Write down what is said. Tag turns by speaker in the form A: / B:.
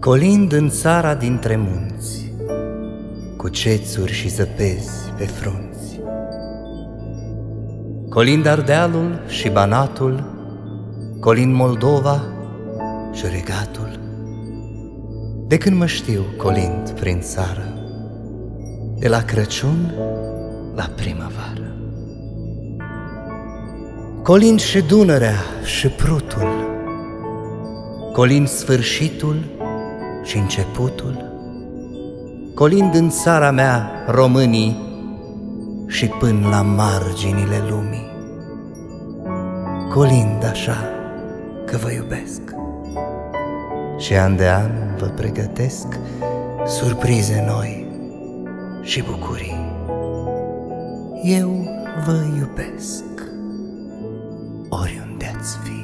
A: Colind în țara dintre munți, Cu cețuri și zăpezi pe frunți. Colind Ardealul și Banatul, Colind Moldova și regatul. De când mă știu colind prin țară, De la Crăciun la primăvară. Colind și Dunărea și Prutul, Colind sfârșitul și începutul, Colind în țara mea românii și până la marginile lumii. Colind așa că vă iubesc și an de an vă pregătesc surprize noi și bucurii. Eu vă iubesc oriunde ați fi.